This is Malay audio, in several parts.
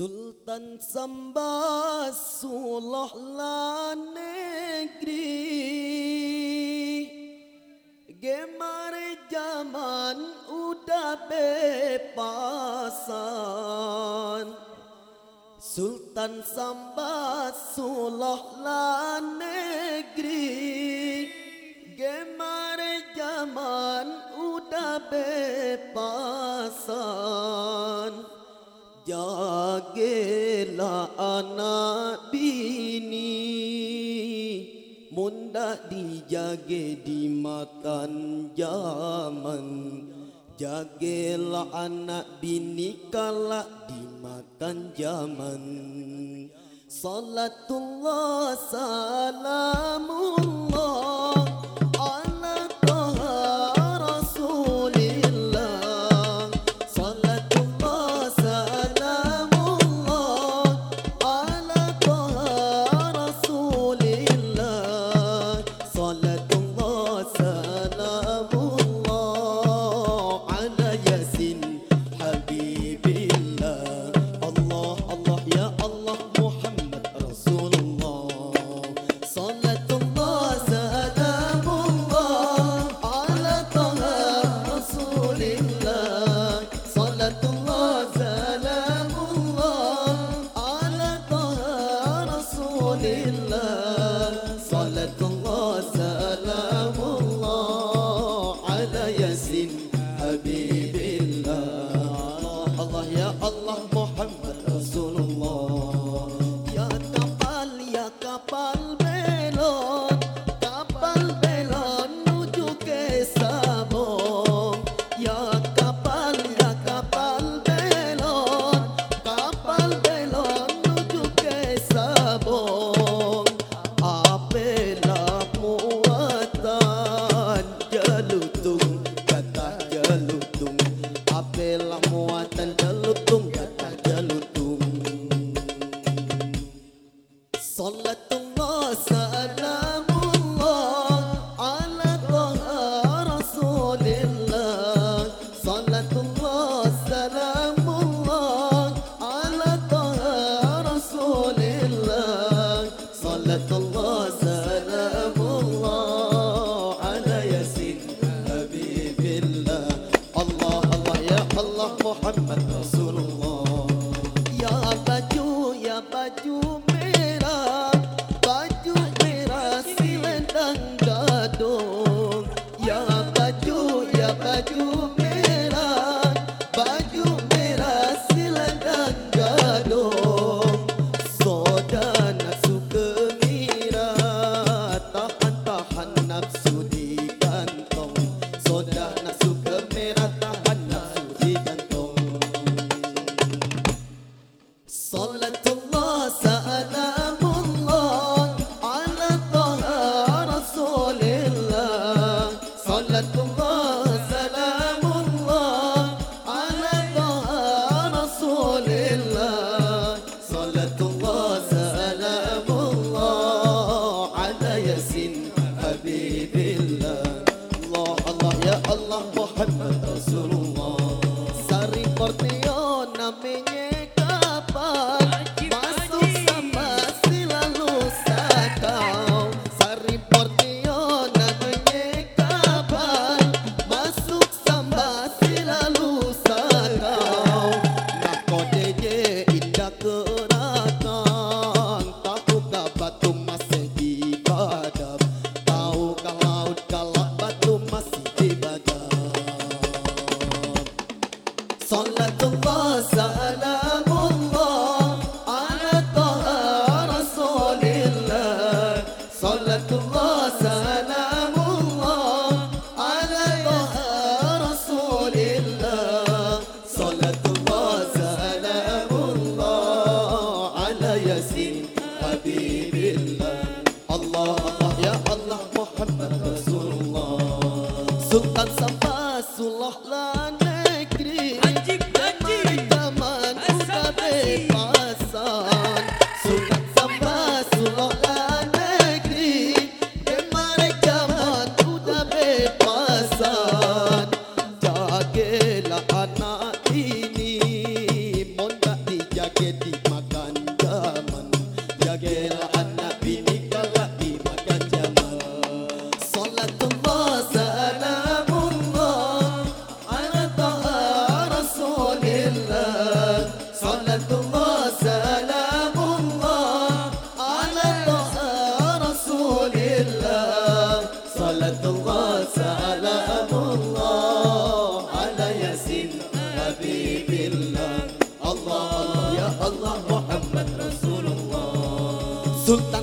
Sultan Sambasullah negeri. Gemar zaman udah bebasan. Sultan Sambasullah negeri. Gemar zaman udah bebasan. Jagalah anak bini Munda dijaga di makan zaman. Jagalah anak bini kalak di makan zaman. Salatullah salamullah. Habib. You. Baby. رحمة الله سلام الله على رسول الله. صلاة الله سلام الله على ياسين حبيب الله. الله الله يا الله محمد رسول الله. سلطان صفا الله لا thương tan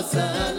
Hasan